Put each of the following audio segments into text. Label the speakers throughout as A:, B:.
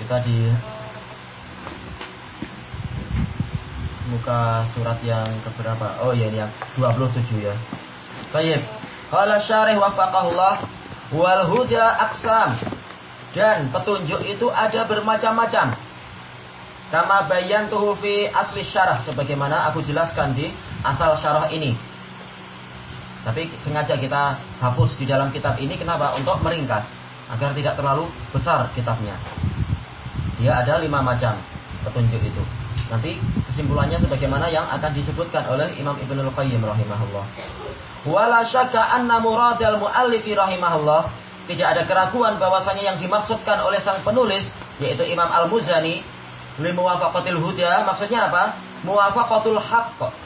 A: Kita di muka surat yang keberapa? Oh ya ini yang 27 ya. Baik. Qala syarih wafaqahullah wal huda aqsam. Dan petunjuk itu ada bermacam-macam. Kama tuh fi asli syarah sebagaimana aku jelaskan di asal syarah ini. Tapi sengaja kita hapus di dalam kitab ini kenapa? Untuk meringkas agar tidak terlalu besar kitabnya. Dia ada lima macam petunjuk itu. Nanti kesimpulannya sebagaimana yang akan disebutkan oleh Imam Ibnul Qayyim rahimahullah. Wala syakka anna muradal muallifi rahimahullah. Tidak ada keraguan bahwasanya yang dimaksudkan oleh sang penulis yaitu Imam Al-Muzani limuwafaqatil huda maksudnya apa? Muwafaqatul haqq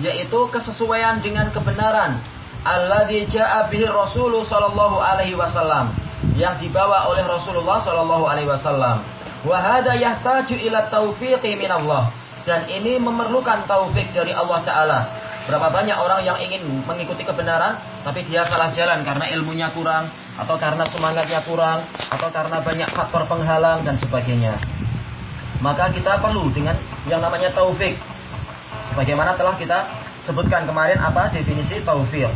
A: yaitu kesesuaian dengan kebenaran alladzi jaa bihi Rasul sallallahu alaihi wasallam yang dibawa oleh Rasulullah sallallahu alaihi wasallam Wa hada yahtaju ila taufiqi min Allah. Dan ini memerlukan taufik dari Allah Ta'ala. Berapa banyak orang yang ingin mengikuti kebenaran, tapi dia salah jalan karena ilmunya kurang, atau karena semangatnya kurang, atau karena banyak faktor penghalang dan sebagainya. Maka kita perlu dengan yang namanya taufik. Bagaimana telah kita sebutkan kemarin apa definisi taufik.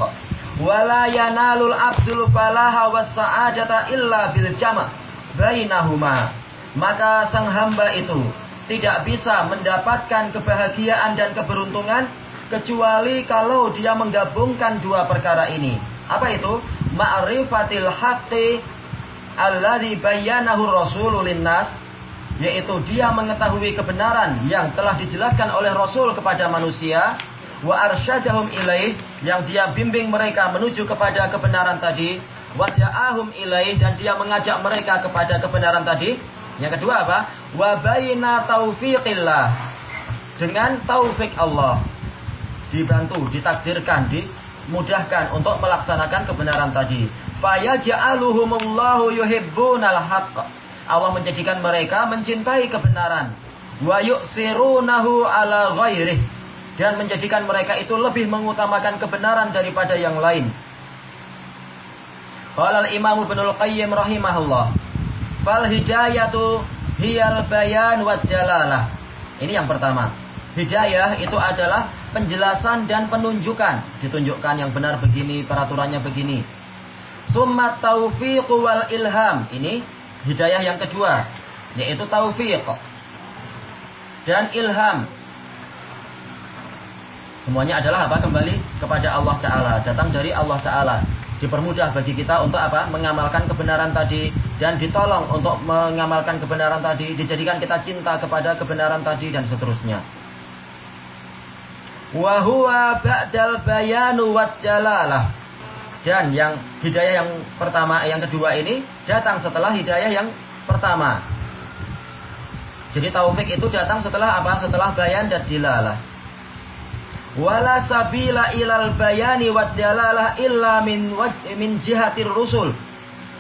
A: Wala yanalul abdul falaha was sa'adata illa bil jama' bainahuma maka sang hamba itu tidak bisa mendapatkan kebahagiaan dan keberuntungan kecuali kalau dia menggabungkan dua perkara ini. Apa itu? Ma'rifatil haqqi alladhi bayyanahu rasulul linnas yaitu dia mengetahui kebenaran yang telah dijelaskan oleh Rasul kepada manusia wa arsyadahum ilaih yang dia bimbing mereka menuju kepada kebenaran tadi wa ja'ahum ilaih dan dia mengajak mereka kepada kebenaran tadi yang kedua apa? Wa baina taufiqillah. Dengan taufik Allah. Dibantu, ditakdirkan, dimudahkan untuk melaksanakan kebenaran tadi. Fayaj'aluhumullahu yuhibbunal haqq. Allah menjadikan mereka mencintai kebenaran. Wa yu'sirunahu ala ghairih. Dan menjadikan mereka itu lebih mengutamakan kebenaran daripada yang lain. Qala al-Imam Ibnu Qayyim rahimahullah. Fal hidayatu hiyal bayan wa jalalah. Ini yang pertama. Hidayah itu adalah penjelasan dan penunjukan. Ditunjukkan yang benar begini, peraturannya begini. Summa taufiq wal ilham. Ini hidayah yang kedua. Yaitu taufiq. Dan ilham. Semuanya adalah apa? Kembali kepada Allah Ta'ala. Datang dari Allah Ta'ala dipermudah bagi kita untuk apa? Mengamalkan kebenaran tadi dan ditolong untuk mengamalkan kebenaran tadi, dijadikan kita cinta kepada kebenaran tadi dan seterusnya. Wa huwa ba'dal bayanu jalalah. Dan yang hidayah yang pertama, yang kedua ini datang setelah hidayah yang pertama. Jadi taufik itu datang setelah apa? Setelah bayan dan dilalah wala sabila ilal bayani wa dalalah illa min min jihatir rusul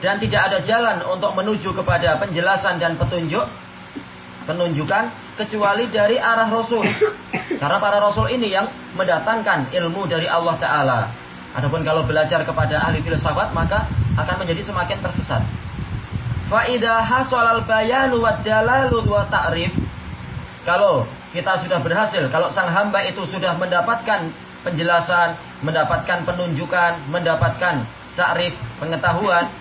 A: dan tidak ada jalan untuk menuju kepada penjelasan dan petunjuk penunjukan kecuali dari arah rasul karena para rasul ini yang mendatangkan ilmu dari Allah taala adapun kalau belajar kepada ahli filsafat maka akan menjadi semakin tersesat fa idza hasal al bayanu wa dalalu wa ta'rif kalau kita sudah berhasil, kalau sang hamba itu sudah mendapatkan penjelasan, mendapatkan penunjukan, mendapatkan ta'rif, pengetahuan,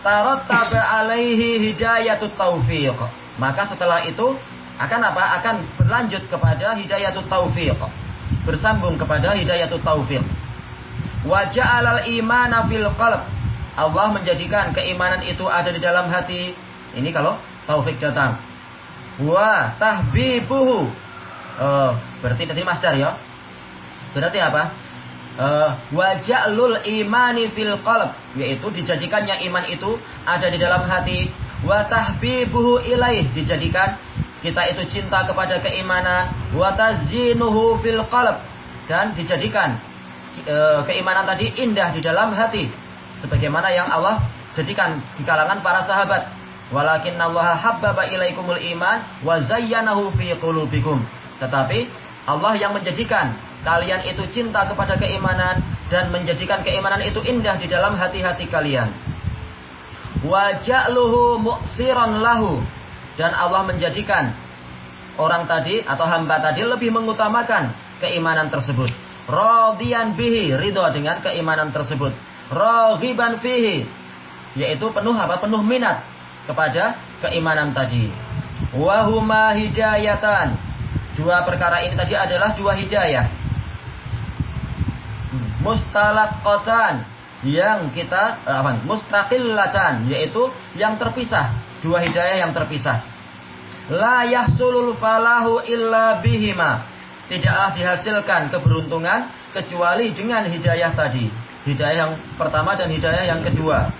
A: tarattaba alaihi hidayatut taufiq. Maka setelah itu akan apa? Akan berlanjut kepada hidayatut taufiq. Bersambung kepada hidayatut taufiq. Wa ja'alal imana fil qalb. Allah menjadikan keimanan itu ada di dalam hati. Ini kalau taufik datang. Wa tahbibuhu Oh, berarti tadi masdar ya. Berarti apa? Uh, wajalul imani fil qalb yaitu dijadikannya iman itu ada di dalam hati wa tahbibuhu ilaih dijadikan kita itu cinta kepada keimanan wa tazyinuhu fil qalb dan dijadikan uh, keimanan tadi indah di dalam hati sebagaimana yang Allah jadikan di kalangan para sahabat walakin Allah habbaba ilaikumul iman wa zayyanahu fi qulubikum tetapi Allah yang menjadikan kalian itu cinta kepada keimanan dan menjadikan keimanan itu indah di dalam hati-hati kalian. Wa ja'luhu mu'siran lahu dan Allah menjadikan orang tadi atau hamba tadi lebih mengutamakan keimanan tersebut. Radiyan bihi, ridho dengan keimanan tersebut. Raghiban fihi, yaitu penuh apa? Penuh minat kepada keimanan tadi. Wahuma hidayatan. Dua perkara ini tadi adalah dua hidayah. Mustalaqatan yang kita eh, apa? Mustaqillatan yaitu yang terpisah, dua hidayah yang terpisah. La yahsulul falahu illa bihima. Tidaklah dihasilkan keberuntungan kecuali dengan hidayah tadi. Hidayah yang pertama dan hidayah yang kedua.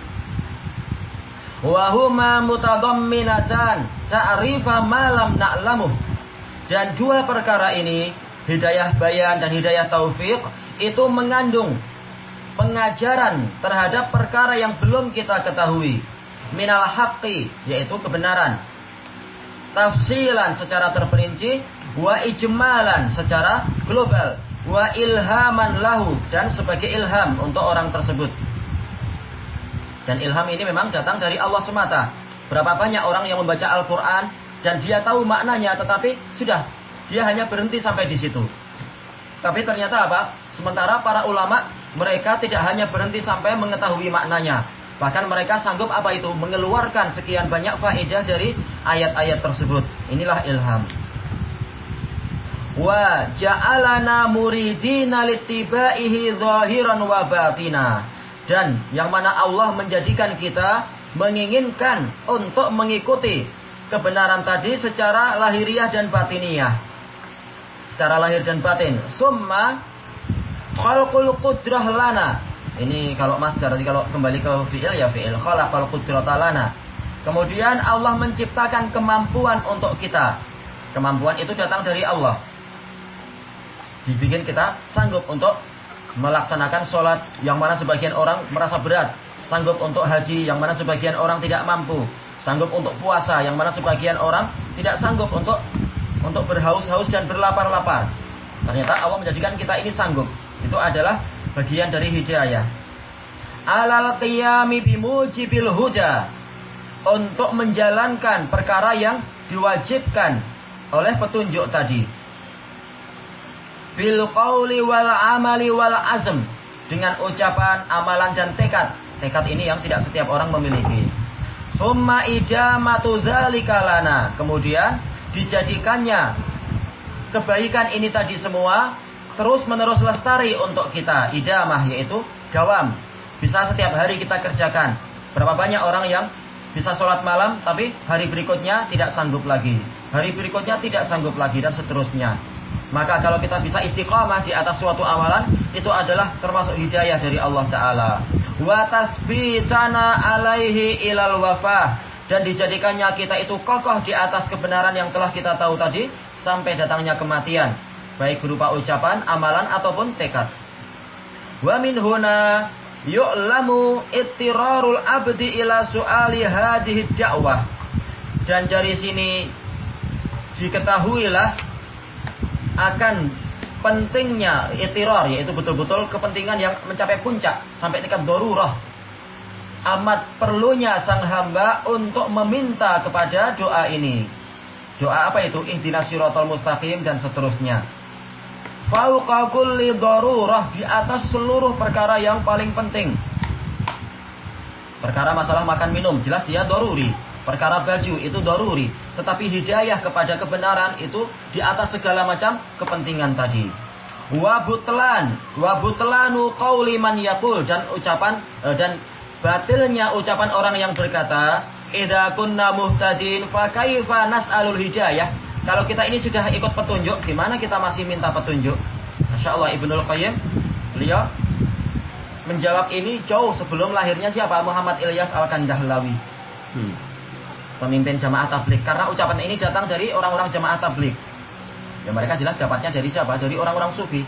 A: Wahuma mutadamminatan ta'rifa malam na'lamuh. Dan dua perkara ini, hidayah bayan dan hidayah taufik, itu mengandung pengajaran terhadap perkara yang belum kita ketahui. Minal haqqi, yaitu kebenaran. Tafsilan secara terperinci, wa ijmalan secara global, wa ilhaman lahu dan sebagai ilham untuk orang tersebut. Dan ilham ini memang datang dari Allah semata. Berapa banyak orang yang membaca Al-Quran dan dia tahu maknanya, tetapi sudah dia hanya berhenti sampai di situ. Tapi ternyata apa? Sementara para ulama mereka tidak hanya berhenti sampai mengetahui maknanya, bahkan mereka sanggup apa itu mengeluarkan sekian banyak faedah dari ayat-ayat tersebut. Inilah ilham. Wa ja'alana muridina litibaihi zahiran wa batina dan yang mana Allah menjadikan kita menginginkan untuk mengikuti kebenaran tadi secara lahiriah dan batiniah. Secara lahir dan batin. Summa khalqul qudrah lana. Ini kalau master, jadi kalau kembali ke fi'il ya fi'il. Khalaqal qudrata lana. Kemudian Allah menciptakan kemampuan untuk kita. Kemampuan itu datang dari Allah. Dibikin kita sanggup untuk melaksanakan sholat yang mana sebagian orang merasa berat, sanggup untuk haji yang mana sebagian orang tidak mampu, sanggup untuk puasa yang mana sebagian orang tidak sanggup untuk untuk berhaus-haus dan berlapar-lapar. Ternyata Allah menjadikan kita ini sanggup. Itu adalah bagian dari hidayah. Alal qiyami bimujibil huda. Untuk menjalankan perkara yang diwajibkan oleh petunjuk tadi bil qawli wal amali wal azm dengan ucapan, amalan dan tekad. Tekad ini yang tidak setiap orang memiliki. Summa ijamatu zalika lana. Kemudian dijadikannya kebaikan ini tadi semua terus menerus lestari untuk kita. Idamah yaitu dawam. Bisa setiap hari kita kerjakan. Berapa banyak orang yang bisa sholat malam tapi hari berikutnya tidak sanggup lagi. Hari berikutnya tidak sanggup lagi dan seterusnya. Maka kalau kita bisa istiqamah di atas suatu amalan, itu adalah termasuk hidayah dari Allah Ta'ala. Wa tasbitana alaihi ilal wafah. Dan dijadikannya kita itu kokoh di atas kebenaran yang telah kita tahu tadi, sampai datangnya kematian. Baik berupa ucapan, amalan, ataupun tekad. Wa min huna yu'lamu ittirarul abdi ila su'ali hadihi da'wah. Dan dari sini diketahuilah akan pentingnya itiror yaitu betul-betul kepentingan yang mencapai puncak sampai tingkat dorurah. Amat perlunya sang hamba untuk meminta kepada doa ini. Doa apa itu? Ihdinas siratal mustaqim dan seterusnya. Fauqa kulli darurah di atas seluruh perkara yang paling penting. Perkara masalah makan minum jelas dia doruri Perkara baju itu doruri. Tetapi hidayah kepada kebenaran itu di atas segala macam kepentingan tadi. Wabutlan. Wabutlanu qawli man yakul. Dan ucapan eh, dan batilnya ucapan orang yang berkata. Idha kunna muhtadin fakaifa nas'alul hidayah. Kalau kita ini sudah ikut petunjuk, gimana kita masih minta petunjuk? Masya Allah Ibnul Qayyim, beliau menjawab ini jauh sebelum lahirnya siapa? Muhammad Ilyas Al-Kandahlawi. Hmm pemimpin jamaah tablik. Karena ucapan ini datang dari orang-orang jamaah tablik. Ya mereka jelas dapatnya dari siapa? Dari orang-orang sufi.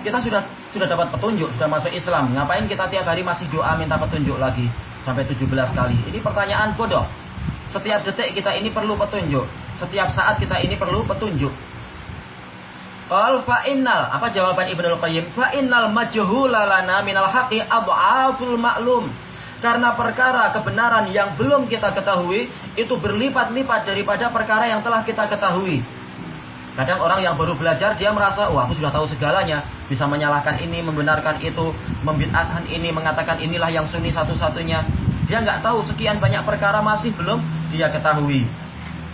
A: Kita sudah sudah dapat petunjuk, sudah masuk Islam. Ngapain kita tiap hari masih doa minta petunjuk lagi sampai 17 kali? Ini pertanyaan bodoh. Setiap detik kita ini perlu petunjuk. Setiap saat kita ini perlu petunjuk. Qal fa apa jawaban Ibnu Qayyim? Fa innal majhula minal haqqi adhaful ma'lum. Karena perkara kebenaran yang belum kita ketahui itu berlipat-lipat daripada perkara yang telah kita ketahui. Kadang orang yang baru belajar dia merasa, wah aku sudah tahu segalanya, bisa menyalahkan ini, membenarkan itu, membid'ahkan ini, mengatakan inilah yang sunni satu-satunya. Dia nggak tahu sekian banyak perkara masih belum dia ketahui.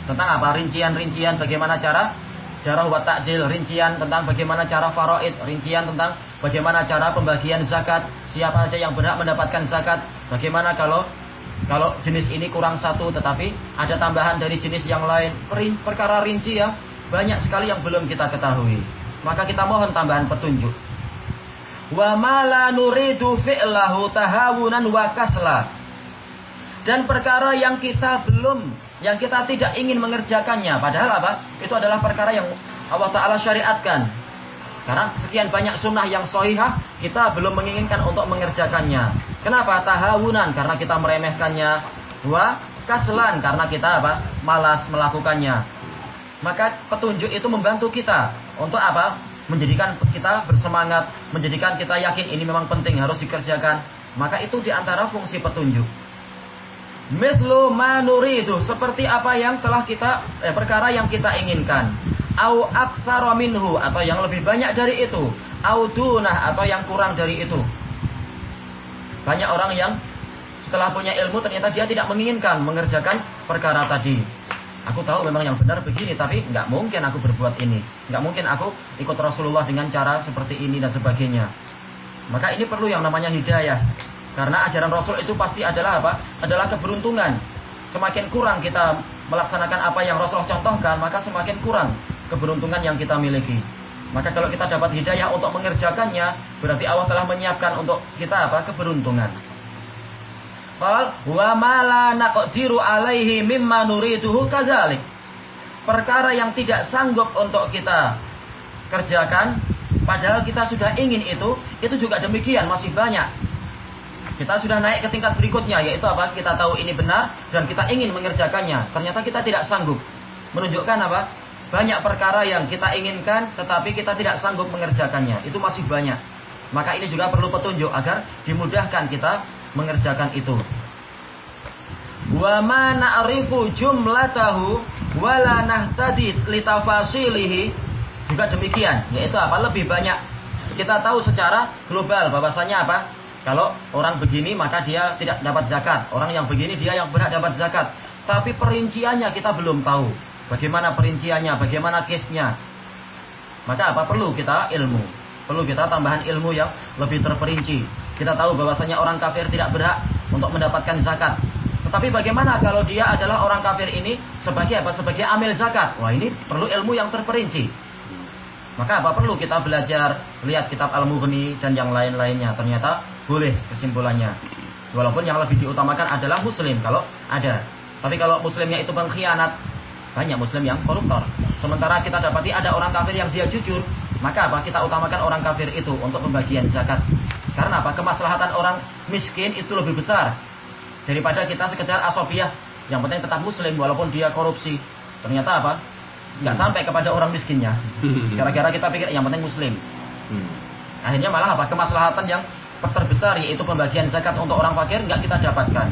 A: Tentang apa? Rincian-rincian bagaimana cara cara buat takjil, rincian tentang bagaimana cara faraid, rincian tentang bagaimana cara pembagian zakat, siapa saja yang berhak mendapatkan zakat, bagaimana kalau kalau jenis ini kurang satu tetapi ada tambahan dari jenis yang lain, perkara rinci ya banyak sekali yang belum kita ketahui. Maka kita mohon tambahan petunjuk. Wa mala nuridu fi'lahu tahawunan wa kasla. Dan perkara yang kita belum, yang kita tidak ingin mengerjakannya. Padahal apa? Itu adalah perkara yang Allah Ta'ala syariatkan. Karena sekian banyak sunnah yang sohihah, kita belum menginginkan untuk mengerjakannya. Kenapa? Tahawunan, karena kita meremehkannya. Wa kaslan, karena kita apa? Malas melakukannya maka petunjuk itu membantu kita untuk apa? Menjadikan kita bersemangat, menjadikan kita yakin ini memang penting harus dikerjakan. Maka itu di antara fungsi petunjuk. Mislu manuri itu seperti apa yang telah kita eh, perkara yang kita inginkan. Au aksara minhu atau yang lebih banyak dari itu. Au dunah atau yang kurang dari itu. Banyak orang yang setelah punya ilmu ternyata dia tidak menginginkan mengerjakan perkara tadi. Aku tahu memang yang benar begini, tapi nggak mungkin aku berbuat ini. Nggak mungkin aku ikut Rasulullah dengan cara seperti ini dan sebagainya. Maka ini perlu yang namanya hidayah. Karena ajaran Rasul itu pasti adalah apa? Adalah keberuntungan. Semakin kurang kita melaksanakan apa yang Rasul contohkan, maka semakin kurang keberuntungan yang kita miliki. Maka kalau kita dapat hidayah untuk mengerjakannya, berarti Allah telah menyiapkan untuk kita apa? Keberuntungan. Wa naqdiru alaihi mimma. Perkara yang tidak sanggup untuk kita kerjakan padahal kita sudah ingin itu, itu juga demikian masih banyak. Kita sudah naik ke tingkat berikutnya yaitu apa? Kita tahu ini benar dan kita ingin mengerjakannya. Ternyata kita tidak sanggup. Menunjukkan apa? Banyak perkara yang kita inginkan tetapi kita tidak sanggup mengerjakannya. Itu masih banyak. Maka ini juga perlu petunjuk agar dimudahkan kita mengerjakan itu. Wa ma na'rifu jumlatahu wa la nahtadi litafasilihi juga demikian, yaitu apa? Lebih banyak kita tahu secara global bahwasanya apa? Kalau orang begini maka dia tidak dapat zakat. Orang yang begini dia yang berhak dapat zakat. Tapi perinciannya kita belum tahu. Bagaimana perinciannya, bagaimana case-nya. Maka apa perlu kita ilmu? Perlu kita tambahan ilmu yang lebih terperinci. Kita tahu bahwasanya orang kafir tidak berhak untuk mendapatkan zakat. Tetapi bagaimana kalau dia adalah orang kafir ini sebagai apa? Sebagai amil zakat. Wah ini perlu ilmu yang terperinci. Maka apa perlu kita belajar lihat kitab Al-Mughni dan yang lain-lainnya. Ternyata boleh kesimpulannya. Walaupun yang lebih diutamakan adalah muslim kalau ada. Tapi kalau muslimnya itu pengkhianat, banyak muslim yang koruptor. Sementara kita dapati ada orang kafir yang dia jujur, maka apa? Kita utamakan orang kafir itu untuk pembagian zakat. Karena apa? Kemaslahatan orang miskin itu lebih besar daripada kita sekedar asofiah yang penting tetap muslim walaupun dia korupsi. Ternyata apa? Nggak hmm. sampai kepada orang miskinnya. Gara-gara kita pikir yang penting muslim. Hmm. Akhirnya malah apa? Kemaslahatan yang terbesar yaitu pembagian zakat untuk orang fakir nggak kita dapatkan.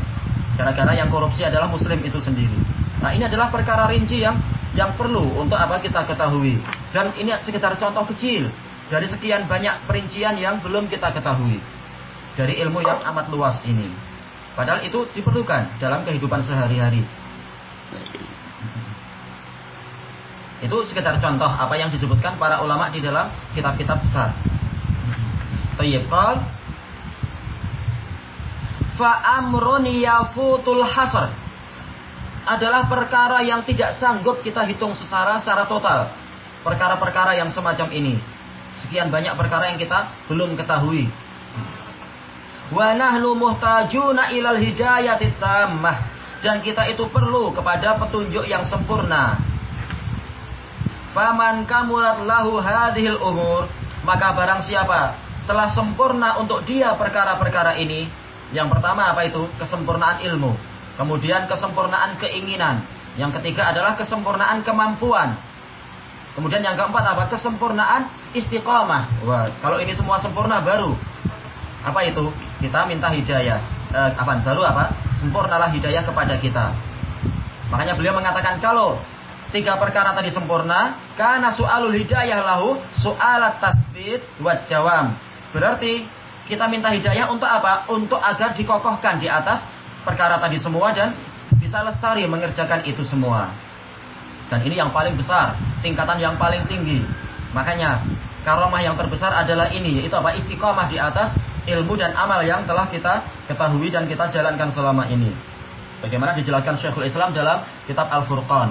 A: Gara-gara yang korupsi adalah muslim itu sendiri. Nah ini adalah perkara rinci yang yang perlu untuk apa kita ketahui. Dan ini sekitar contoh kecil dari sekian banyak perincian yang belum kita ketahui dari ilmu yang amat luas ini. Padahal itu diperlukan dalam kehidupan sehari-hari. Itu sekedar contoh apa yang disebutkan para ulama di dalam kitab-kitab besar. Tayyib qal fa amrun yafutul hasr adalah perkara yang tidak sanggup kita hitung secara secara total. Perkara-perkara yang semacam ini sekian banyak perkara yang kita belum ketahui. Wa nahnu muhtajuna ilal hidayati tammah dan kita itu perlu kepada petunjuk yang sempurna. Faman kamulat lahu hadhil umur maka barang siapa telah sempurna untuk dia perkara-perkara ini yang pertama apa itu kesempurnaan ilmu kemudian kesempurnaan keinginan yang ketiga adalah kesempurnaan kemampuan Kemudian yang keempat apa? Kesempurnaan istiqomah. Wah, kalau ini semua sempurna baru apa itu? Kita minta hidayah. Eh, apa? Baru apa? Sempurnalah hidayah kepada kita. Makanya beliau mengatakan kalau tiga perkara tadi sempurna, karena soalul hidayah lahu soalat tasbit buat jawam. Berarti kita minta hidayah untuk apa? Untuk agar dikokohkan di atas perkara tadi semua dan bisa lestari mengerjakan itu semua. Dan ini yang paling besar, tingkatan yang paling tinggi. Makanya karomah yang terbesar adalah ini, yaitu apa? Istiqomah di atas ilmu dan amal yang telah kita ketahui dan kita jalankan selama ini. Bagaimana dijelaskan Syekhul Islam dalam kitab Al-Furqan.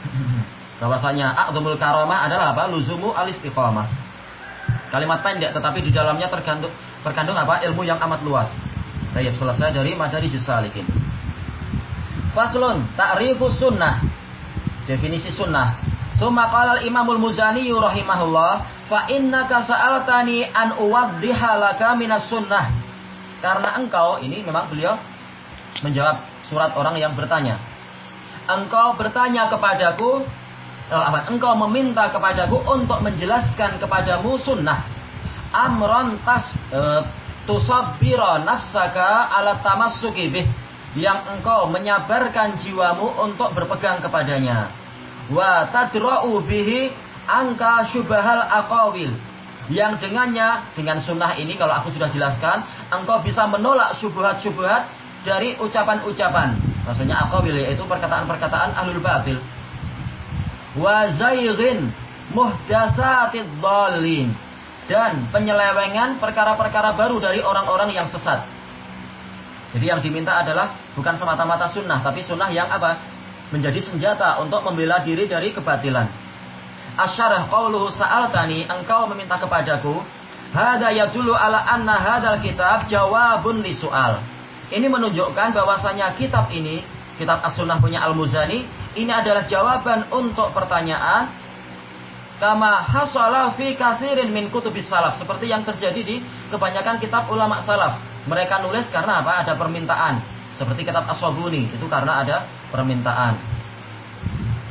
A: Bahwasanya a'zamul karamah adalah apa? Luzumu al-istiqamah. Kalimat pendek tetapi di dalamnya terkandung terkandung apa? Ilmu yang amat luas. Baik, selesai dari Madari Jusalikin. Faslun, ta'rifu sunnah. Definisi sunnah. Suma qala al-Imamul Muzani rahimahullah, fa innaka sa'altani an uwaddiha laka minas sunnah. Karena engkau, ini memang beliau menjawab surat orang yang bertanya. Engkau bertanya kepadaku, eh? Engkau meminta kepadaku untuk menjelaskan kepadamu sunnah. Amron tas eh, tusabbira nafsaka ala tamassuki bih yang engkau menyabarkan jiwamu untuk berpegang kepadanya. Wa tadra'u bihi angka syubahal aqawil yang dengannya dengan sunnah ini kalau aku sudah jelaskan engkau bisa menolak syubhat-syubhat dari ucapan-ucapan. Maksudnya aqawil yaitu perkataan-perkataan ahlul batil. Wa zayghin muhdasatid dhalin dan penyelewengan perkara-perkara baru dari orang-orang yang sesat. Jadi yang diminta adalah bukan semata-mata sunnah, tapi sunnah yang apa? Menjadi senjata untuk membela diri dari kebatilan. Asyarah qauluhu sa'altani, engkau meminta kepadaku, hada yadulu ala anna hadal kitab jawabun li su'al. Ini menunjukkan bahwasanya kitab ini, kitab As-Sunnah punya Al-Muzani, ini adalah jawaban untuk pertanyaan kama hasala fi kasirin min kutubis salaf seperti yang terjadi di kebanyakan kitab ulama salaf. Mereka nulis karena apa? Ada permintaan. Seperti kitab As-Sabuni itu karena ada permintaan.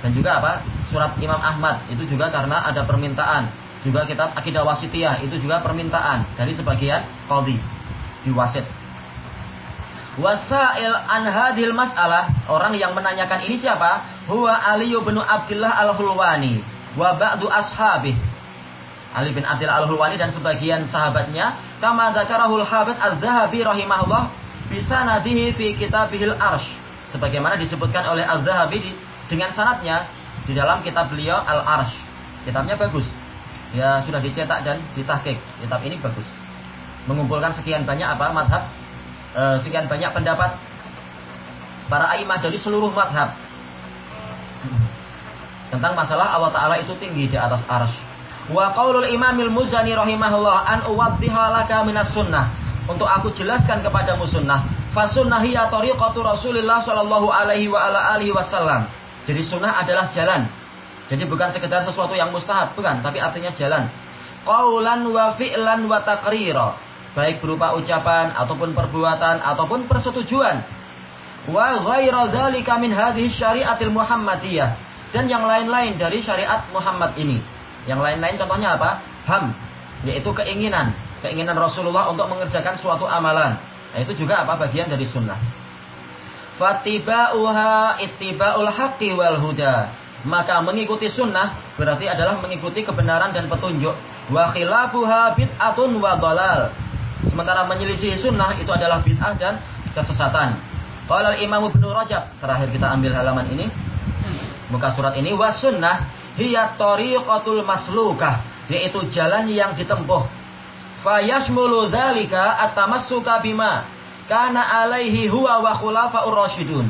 A: Dan juga apa? Surat Imam Ahmad itu juga karena ada permintaan. Juga kitab Akidah Wasitiyah itu juga permintaan dari sebagian qadhi di wasit. Wasail an hadil mas'alah, orang yang menanyakan ini siapa? Huwa Ali bin Abdullah Al-Hulwani wa ba'du ashabih. Ali bin Abdullah Al-Hulwani dan sebagian sahabatnya kama dzakarahul Hafiz Az-Zahabi rahimahullah bisa nadihi fi kitabihil arsh sebagaimana disebutkan oleh Az-Zahabi dengan sanatnya di dalam kitab beliau Al-Arsh. Kitabnya bagus. Ya sudah dicetak dan ditahqiq. Kitab ini bagus. Mengumpulkan sekian banyak apa madhab eh, sekian banyak pendapat para aimah dari seluruh madhab tentang masalah Allah Ta'ala itu tinggi di atas arsh. Wa qaulul imamil muzani rahimahullah an uwaddiha laka minas sunnah. Untuk aku jelaskan kepadamu sunnah. Fa sunnah hiya tariqatu Rasulillah sallallahu alaihi wa ala alihi wasallam. Jadi sunnah adalah jalan. Jadi bukan sekedar sesuatu yang mustahab, bukan, tapi artinya jalan. Qaulan wa fi'lan wa taqrira. Baik berupa ucapan ataupun perbuatan ataupun persetujuan. Wa ghaira dzalika min hadhihi syariatil Muhammadiyah dan yang lain-lain dari syariat Muhammad ini. Yang lain-lain contohnya apa? Ham, yaitu keinginan, keinginan Rasulullah untuk mengerjakan suatu amalan. Nah, itu juga apa bagian dari sunnah. Fatiba'uha ittiba'ul haqqi wal huda. Maka mengikuti sunnah berarti adalah mengikuti kebenaran dan petunjuk. Wa khilafuha bid'atun wa dalal. Sementara menyelisih sunnah itu adalah bid'ah dan kesesatan. Qala Imam Ibnu Rajab, terakhir kita ambil halaman ini. Muka surat ini wa sunnah hiya tariqatul maslukah, yaitu jalan yang ditempuh. Fa yashmulu dzalika at-tamassuka bima kana alaihi huwa wa khulafa'ur rasyidun.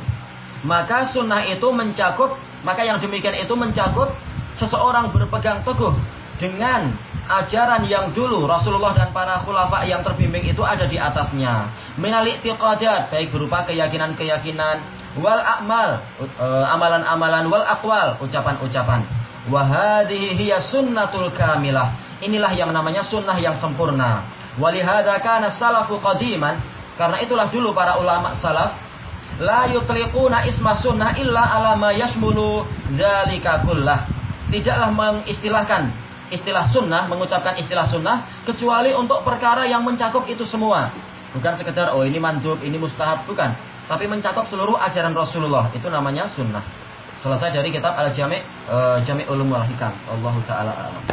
A: Maka sunnah itu mencakup, maka yang demikian itu mencakup seseorang berpegang teguh dengan ajaran yang dulu Rasulullah dan para khulafa yang terbimbing itu ada di atasnya. Minal i'tiqadat, baik berupa keyakinan-keyakinan, wal a'mal, amalan-amalan wal aqwal, ucapan-ucapan. Wa hadhihi hiya sunnatul kamilah. Inilah yang namanya sunnah yang sempurna. Walihada kana salafu qadiman, karena itulah dulu para ulama salaf la yutliquna isma sunnah illa ala ma yashmulu dzalika kullah. tidaklah mengistilahkan istilah sunnah, mengucapkan istilah sunnah, kecuali untuk perkara yang mencakup itu semua. Bukan sekedar, oh ini mandub, ini mustahab, bukan. Tapi mencakup seluruh ajaran Rasulullah. Itu namanya sunnah. Selesai dari kitab Al-Jami' uh, Jami' Ulum wal Hikam. Allah Ta'ala alam.